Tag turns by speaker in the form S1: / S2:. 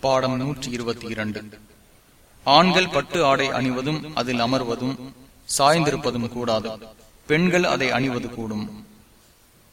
S1: பாடம் நூற்றி இருபத்தி இரண்டு ஆண்கள் பட்டு ஆடை அணிவதும் அதில் அமர்வதும் சாய்ந்திருப்பதும் கூடாது. பெண்கள் அதை அணிவது கூடும்.